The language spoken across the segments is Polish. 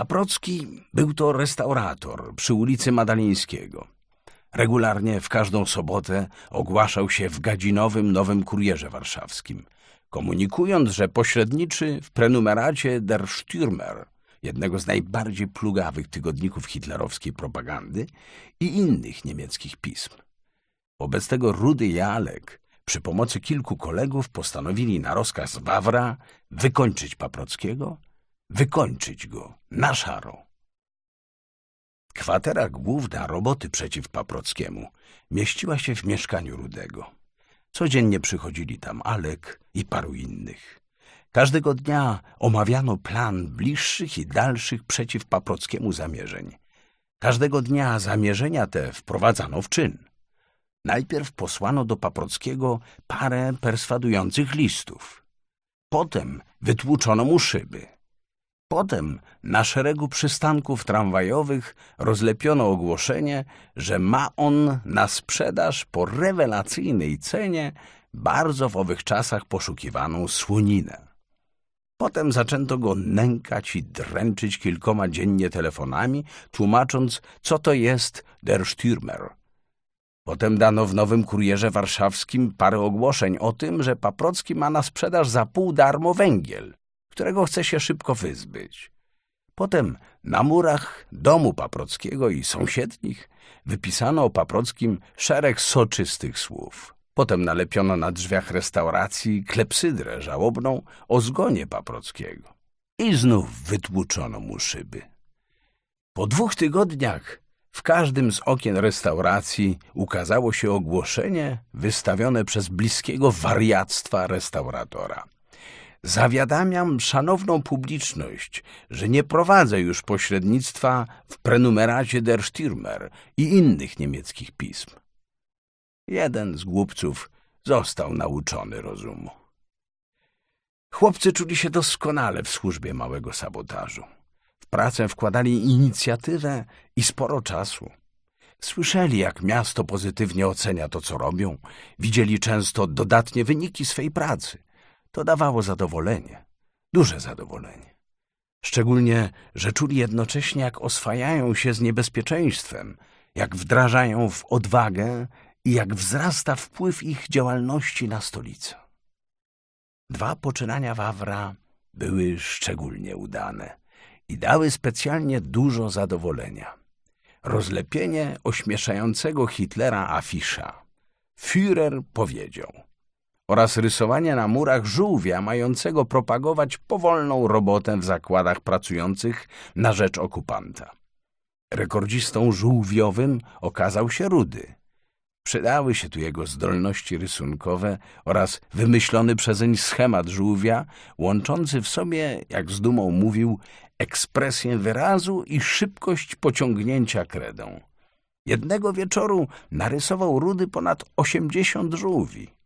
Paprocki był to restaurator przy ulicy Madalińskiego. Regularnie w każdą sobotę ogłaszał się w gadzinowym Nowym Kurierze Warszawskim, komunikując, że pośredniczy w prenumeracie Der Stürmer, jednego z najbardziej plugawych tygodników hitlerowskiej propagandy i innych niemieckich pism. Wobec tego Rudy Jalek przy pomocy kilku kolegów postanowili na rozkaz Wawra wykończyć Paprockiego, wykończyć go na szaro. Kwatera główna roboty przeciw Paprockiemu mieściła się w mieszkaniu Rudego. Codziennie przychodzili tam Alek i paru innych. Każdego dnia omawiano plan bliższych i dalszych przeciw Paprockiemu zamierzeń. Każdego dnia zamierzenia te wprowadzano w czyn. Najpierw posłano do Paprockiego parę perswadujących listów. Potem wytłuczono mu szyby. Potem na szeregu przystanków tramwajowych rozlepiono ogłoszenie, że ma on na sprzedaż po rewelacyjnej cenie bardzo w owych czasach poszukiwaną słoninę. Potem zaczęto go nękać i dręczyć kilkoma dziennie telefonami, tłumacząc, co to jest der Stürmer. Potem dano w Nowym Kurierze Warszawskim parę ogłoszeń o tym, że Paprocki ma na sprzedaż za pół darmo węgiel, którego chce się szybko wyzbyć. Potem na murach domu Paprockiego i sąsiednich wypisano o Paprockim szereg soczystych słów. Potem nalepiono na drzwiach restauracji klepsydrę żałobną o zgonie Paprockiego. I znów wytłuczono mu szyby. Po dwóch tygodniach w każdym z okien restauracji ukazało się ogłoszenie wystawione przez bliskiego wariactwa restauratora. Zawiadamiam szanowną publiczność, że nie prowadzę już pośrednictwa w prenumeracie Der Stürmer i innych niemieckich pism. Jeden z głupców został nauczony rozumu. Chłopcy czuli się doskonale w służbie małego sabotażu. W pracę wkładali inicjatywę i sporo czasu. Słyszeli, jak miasto pozytywnie ocenia to, co robią, widzieli często dodatnie wyniki swej pracy. To dawało zadowolenie, duże zadowolenie. Szczególnie, że czuli jednocześnie, jak oswajają się z niebezpieczeństwem, jak wdrażają w odwagę i jak wzrasta wpływ ich działalności na stolicę. Dwa poczynania Wawra były szczególnie udane i dały specjalnie dużo zadowolenia. Rozlepienie ośmieszającego Hitlera afisza Führer powiedział oraz rysowanie na murach żółwia mającego propagować powolną robotę w zakładach pracujących na rzecz okupanta. Rekordzistą żółwiowym okazał się Rudy – Przydały się tu jego zdolności rysunkowe oraz wymyślony przezeń schemat żółwia, łączący w sobie, jak z dumą mówił, ekspresję wyrazu i szybkość pociągnięcia kredą. Jednego wieczoru narysował Rudy ponad osiemdziesiąt żółwi.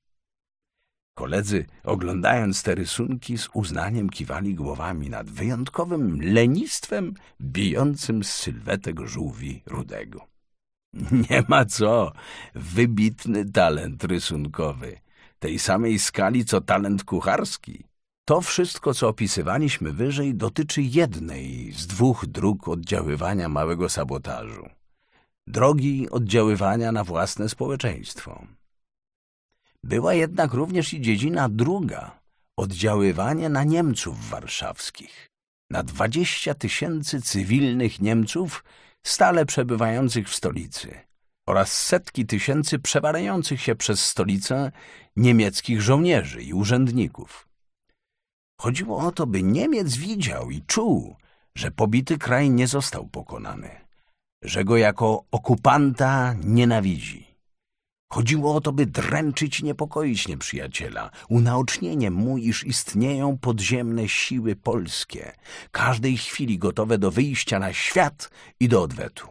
Koledzy, oglądając te rysunki, z uznaniem kiwali głowami nad wyjątkowym lenistwem bijącym z sylwetek żółwi Rudego. Nie ma co. Wybitny talent rysunkowy. Tej samej skali, co talent kucharski. To wszystko, co opisywaliśmy wyżej, dotyczy jednej z dwóch dróg oddziaływania małego sabotażu. Drogi oddziaływania na własne społeczeństwo. Była jednak również i dziedzina druga, oddziaływanie na Niemców warszawskich, na dwadzieścia tysięcy cywilnych Niemców, stale przebywających w stolicy oraz setki tysięcy przewalających się przez stolicę niemieckich żołnierzy i urzędników. Chodziło o to, by Niemiec widział i czuł, że pobity kraj nie został pokonany, że go jako okupanta nienawidzi Chodziło o to, by dręczyć i niepokoić nieprzyjaciela, unaocznieniem mu, iż istnieją podziemne siły polskie, każdej chwili gotowe do wyjścia na świat i do odwetu.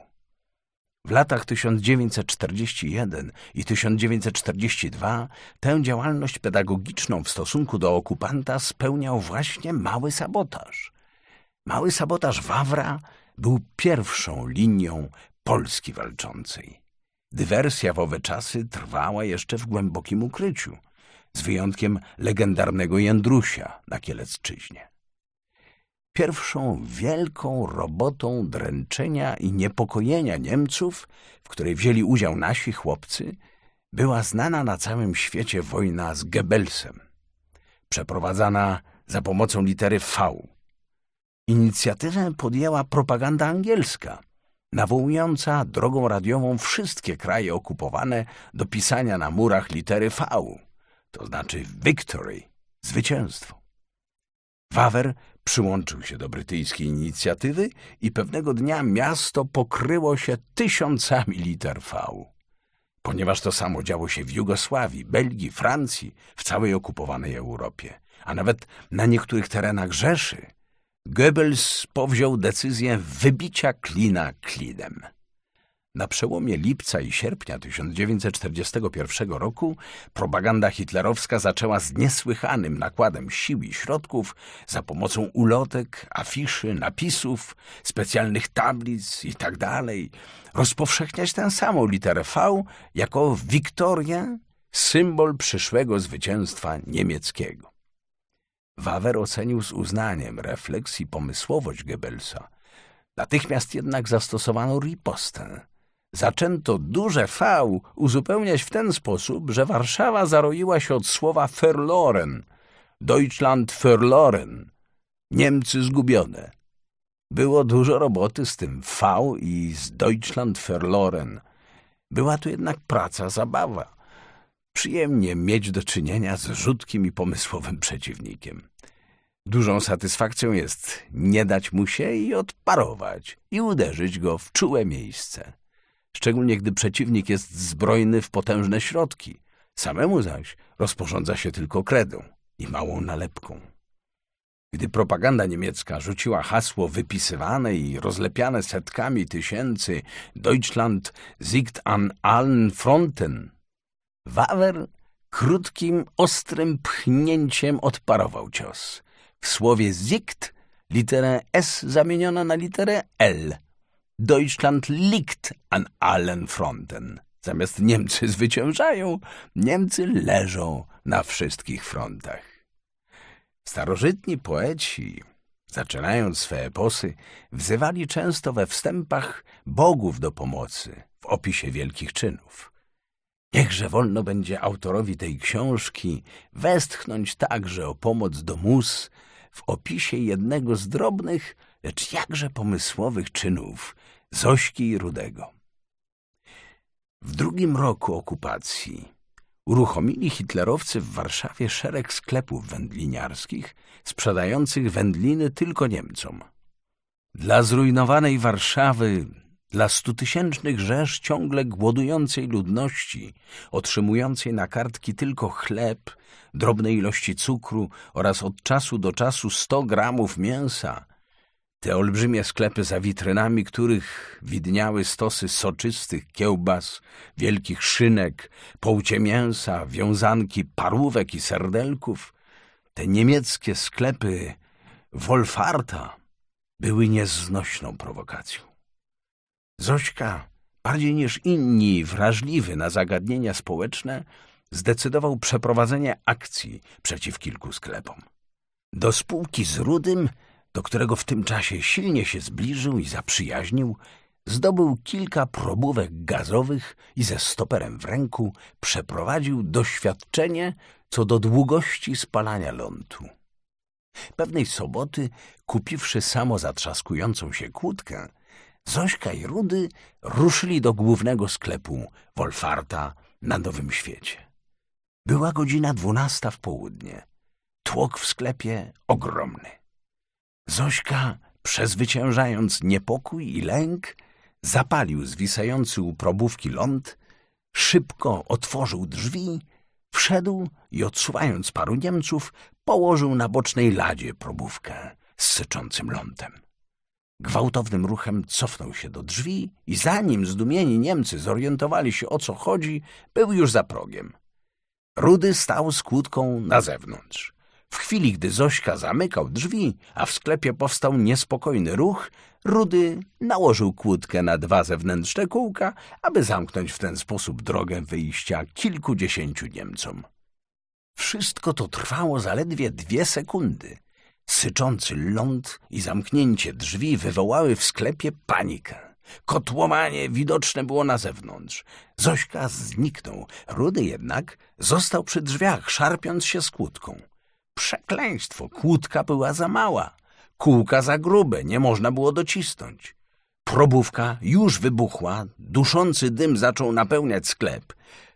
W latach 1941 i 1942 tę działalność pedagogiczną w stosunku do okupanta spełniał właśnie mały sabotaż. Mały sabotaż Wawra był pierwszą linią Polski walczącej. Dywersja w owe czasy trwała jeszcze w głębokim ukryciu, z wyjątkiem legendarnego Jędrusia na Kielecczyźnie. pierwszą wielką robotą dręczenia i niepokojenia Niemców, w której wzięli udział nasi chłopcy, była znana na całym świecie wojna z Goebbelsem, przeprowadzana za pomocą litery V. Inicjatywę podjęła propaganda angielska, nawołująca drogą radiową wszystkie kraje okupowane do pisania na murach litery V, to znaczy victory, zwycięstwo. Wawer przyłączył się do brytyjskiej inicjatywy i pewnego dnia miasto pokryło się tysiącami liter V. Ponieważ to samo działo się w Jugosławii, Belgii, Francji, w całej okupowanej Europie, a nawet na niektórych terenach Rzeszy, Goebbels powziął decyzję wybicia klina klinem. Na przełomie lipca i sierpnia 1941 roku propaganda hitlerowska zaczęła z niesłychanym nakładem sił i środków za pomocą ulotek, afiszy, napisów, specjalnych tablic itd. Tak rozpowszechniać tę samą literę V jako Wiktorię, symbol przyszłego zwycięstwa niemieckiego. Wawer ocenił z uznaniem refleks i pomysłowość Goebbelsa. Natychmiast jednak zastosowano ripostę. Zaczęto duże V uzupełniać w ten sposób, że Warszawa zaroiła się od słowa verloren, Deutschland verloren, Niemcy zgubione. Było dużo roboty z tym V i z Deutschland verloren. Była tu jednak praca, zabawa. Przyjemnie mieć do czynienia z rzutkim i pomysłowym przeciwnikiem. Dużą satysfakcją jest nie dać mu się i odparować i uderzyć go w czułe miejsce. Szczególnie gdy przeciwnik jest zbrojny w potężne środki. Samemu zaś rozporządza się tylko kredą i małą nalepką. Gdy propaganda niemiecka rzuciła hasło wypisywane i rozlepiane setkami tysięcy Deutschland siegt an allen Fronten, Wawer krótkim, ostrym pchnięciem odparował cios. W słowie siegt literę S zamieniono na literę L. Deutschland liegt an allen Fronten. Zamiast Niemcy zwyciężają, Niemcy leżą na wszystkich frontach. Starożytni poeci, zaczynając swe eposy, wzywali często we wstępach bogów do pomocy w opisie wielkich czynów. Niechże wolno będzie autorowi tej książki westchnąć także o pomoc do mus w opisie jednego z drobnych, lecz jakże pomysłowych czynów Zośki i Rudego. W drugim roku okupacji uruchomili hitlerowcy w Warszawie szereg sklepów wędliniarskich sprzedających wędliny tylko Niemcom. Dla zrujnowanej Warszawy, dla stutysięcznych rzesz ciągle głodującej ludności, otrzymującej na kartki tylko chleb, drobne ilości cukru oraz od czasu do czasu sto gramów mięsa, te olbrzymie sklepy za witrynami, których widniały stosy soczystych kiełbas, wielkich szynek, połcie mięsa, wiązanki parówek i serdelków, te niemieckie sklepy Wolfarta były nieznośną prowokacją. Zośka, bardziej niż inni wrażliwy na zagadnienia społeczne, zdecydował przeprowadzenie akcji przeciw kilku sklepom. Do spółki z Rudym do którego w tym czasie silnie się zbliżył i zaprzyjaźnił, zdobył kilka probówek gazowych i ze stoperem w ręku przeprowadził doświadczenie co do długości spalania lądu. Pewnej soboty, kupiwszy samo zatrzaskującą się kłódkę, Zośka i Rudy ruszyli do głównego sklepu Wolfarta na Nowym Świecie. Była godzina dwunasta w południe. Tłok w sklepie ogromny. Zośka, przezwyciężając niepokój i lęk, zapalił zwisający u probówki ląd, szybko otworzył drzwi, wszedł i odsuwając paru Niemców, położył na bocznej ladzie probówkę z syczącym lądem. Gwałtownym ruchem cofnął się do drzwi i zanim zdumieni Niemcy zorientowali się o co chodzi, był już za progiem. Rudy stał z kłódką na zewnątrz. W chwili, gdy Zośka zamykał drzwi, a w sklepie powstał niespokojny ruch, Rudy nałożył kłódkę na dwa zewnętrzne kółka, aby zamknąć w ten sposób drogę wyjścia kilkudziesięciu Niemcom. Wszystko to trwało zaledwie dwie sekundy. Syczący ląd i zamknięcie drzwi wywołały w sklepie panikę. Kotłomanie widoczne było na zewnątrz. Zośka zniknął. Rudy jednak został przy drzwiach, szarpiąc się z kłódką. Przekleństwo, kłódka była za mała. Kółka za grube, nie można było docisnąć. Probówka już wybuchła, duszący dym zaczął napełniać sklep.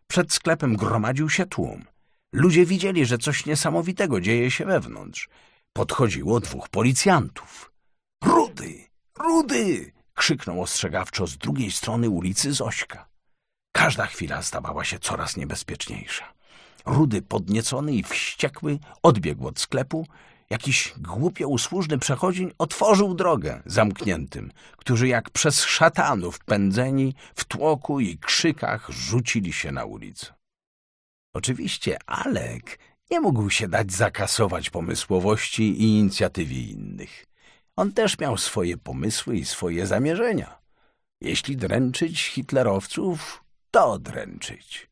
Przed sklepem gromadził się tłum. Ludzie widzieli, że coś niesamowitego dzieje się wewnątrz. Podchodziło dwóch policjantów. Rudy! Rudy! krzyknął ostrzegawczo z drugiej strony ulicy Zośka. Każda chwila stawała się coraz niebezpieczniejsza. Rudy, podniecony i wściekły, odbiegł od sklepu. Jakiś głupio usłużny przechodzień otworzył drogę zamkniętym, którzy jak przez szatanów pędzeni w tłoku i krzykach rzucili się na ulicę. Oczywiście Alek nie mógł się dać zakasować pomysłowości i inicjatywie innych. On też miał swoje pomysły i swoje zamierzenia. Jeśli dręczyć hitlerowców, to dręczyć.